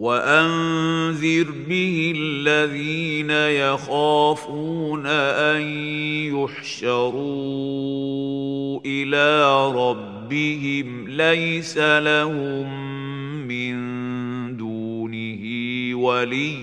وأنذر به الذين يخافون أن يحشروا إلى ربهم ليس لهم من دونه ولي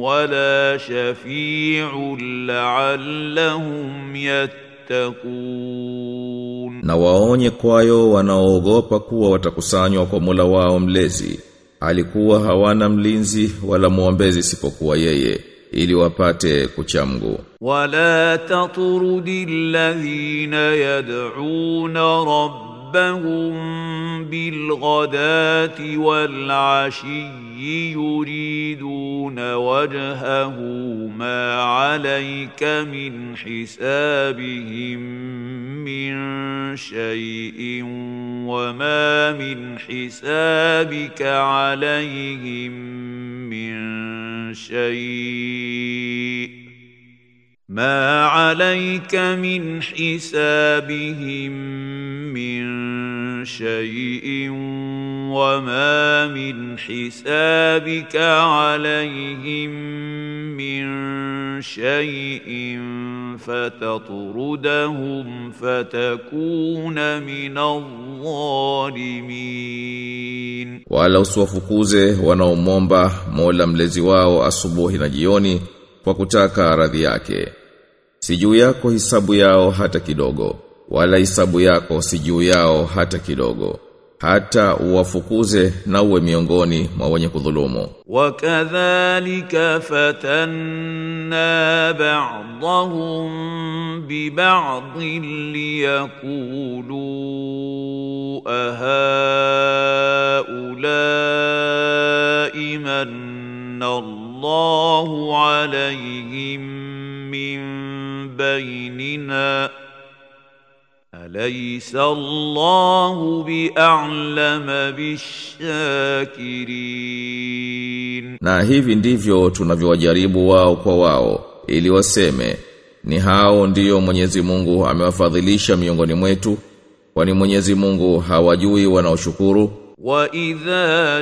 ولا شفيع لعلهم يتقون Na waonye kwayo wanaoogopa kuwa watakusanywa kwa Mola. alikuwa hawana mlinzi wala muombezi isipokuwa yeye ili wapate kuchamgu wala tatrudil ladhina yad'una rabbahum bilghadati wal ashi yuriduna wajhahu ma alayka min hisabihim. من شيء وما من حسابك عليهم من شيء. ما عليك من حسابهم من شيء وما من حسابك عليهم من شيء فتطردهم فتكون من الظالمين Wala usiwafukuze wanaomomba Mola mlezi wao asubuhi na jioni kwa kutaka radhi yake. Si juu yako hisabu yao hata kidogo, wala hisabu yako si juu yao hata kidogo hata uwafukuze na uwe miongoni mwa wenye kudhulumu. Wakadhalika fatanna ba'dhum bi ba'dhin liyaqulu aha ulai manna Allahu alayhim min baynina أليس الله بأعلم بالشاكرين Na hivi ndivyo tunavyowajaribu wao kwa wao ili waseme ni hao ndiyo Mwenyezi Mungu amewafadhilisha miongoni mwetu kwani Mwenyezi Mungu hawajui wanaoshukuru وإذا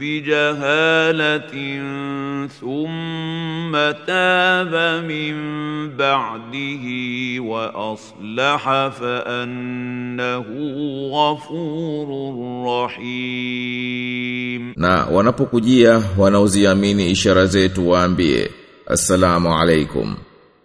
بجهالة ثم تاب من بعده وأصلح فأنه غفور رحيم na wanapokujia wanaoziamini ishara zetu waambie assalamu alaikum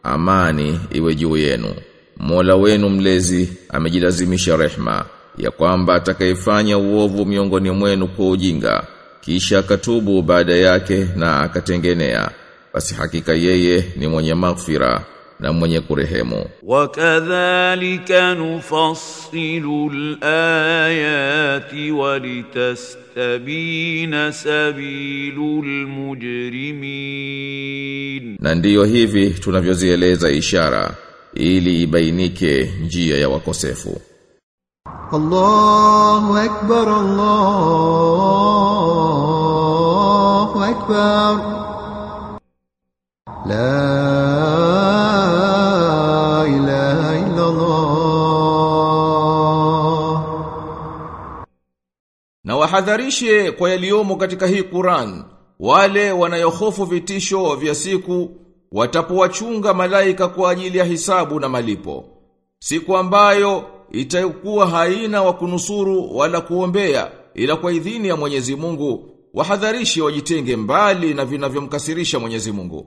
amani iwe juu yenu Mola wenu mlezi amejilazimisha rehma ya kwamba atakayefanya uovu miongoni mwenu kwa ujinga kisha akatubu baada yake na akatengenea. Basi hakika yeye ni mwenye maghfira na mwenye kurehemu. Wakadhalika nufassilu alayati walitastabina sabilul mujrimin na ndiyo hivi tunavyozieleza ishara ili ibainike njia ya wakosefu. Allahu akbar Allah. أكبر لا إله إلا الله Na wahadharishe kwa yaliomo katika hii Qur'an wale wanayohofu vitisho vya siku watapowachunga malaika kwa ajili ya hisabu na malipo. Siku ambayo itakuwa haina wa kunusuru wala kuombea ila kwa idhini ya Mwenyezi Mungu wahadharishe wajitenge mbali na vinavyomkasirisha Mwenyezi Mungu.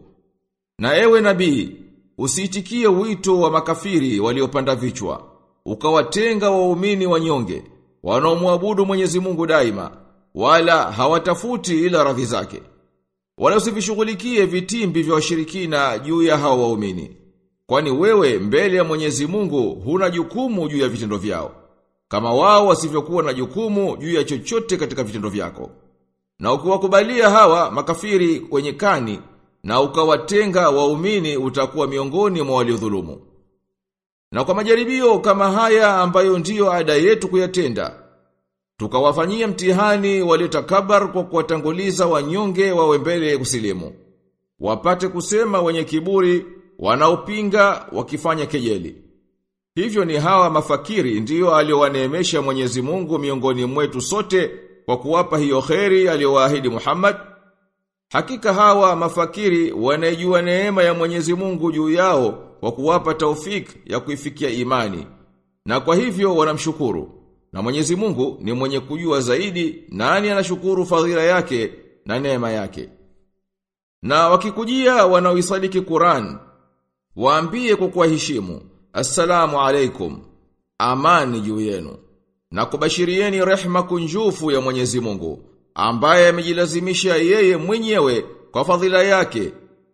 Na ewe nabii, usiitikie wito wa makafiri waliopanda vichwa, ukawatenga waumini wanyonge, wanaomwabudu Mwenyezi Mungu daima, wala hawatafuti ila radhi zake. Wala usivishughulikie vitimbi vya washirikina juu ya hao waumini. Kwani wewe mbele ya Mwenyezi Mungu huna jukumu juu ya vitendo vyao. Kama wao wasivyokuwa na jukumu juu ya chochote katika vitendo vyako. Na ukiwakubalia hawa makafiri kwenye kani na ukawatenga waumini utakuwa miongoni mwa waliodhulumu. Na kwa majaribio kama haya ambayo ndiyo ada yetu kuyatenda, tukawafanyia mtihani waliotakabar kwa kuwatanguliza wanyonge wawe mbele kusilimu. Wapate kusema wenye kiburi, wanaopinga wakifanya kejeli. Hivyo ni hawa mafakiri ndiyo aliowaneemesha Mwenyezi Mungu miongoni mwetu sote kwa kuwapa hiyo kheri aliyowaahidi Muhammad. Hakika hawa mafakiri wanajua neema ya Mwenyezi Mungu juu yao kwa kuwapa taufik ya kuifikia imani. Na kwa hivyo wanamshukuru. Na Mwenyezi Mungu ni mwenye kujua zaidi nani anashukuru fadhila yake na neema yake. Na wakikujia wanaoisadiki Qur'an, waambie kwa kuwaheshimu, Assalamu alaikum, amani juu yenu. Na kubashirieni rehma kunjufu ya Mwenyezi Mungu, ambaye amejilazimisha yeye mwenyewe kwa fadhila yake,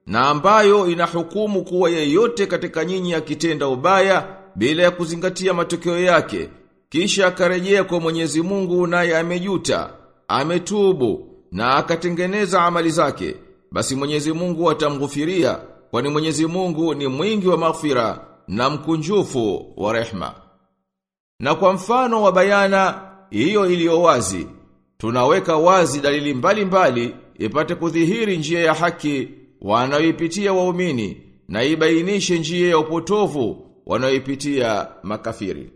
na ambayo inahukumu kuwa yeyote katika nyinyi akitenda ubaya bila ya kuzingatia matokeo yake, kisha akarejea kwa Mwenyezi Mungu naye amejuta, ametubu na akatengeneza amali zake, basi Mwenyezi Mungu atamghufiria, kwani Mwenyezi Mungu ni mwingi wa maghfira na mkunjufu wa rehma. Na kwa mfano wa bayana hiyo iliyo wazi, tunaweka wazi dalili mbalimbali mbali, ipate kudhihiri njia ya haki wanaoipitia waumini na ibainishe njia ya upotovu wanaoipitia makafiri.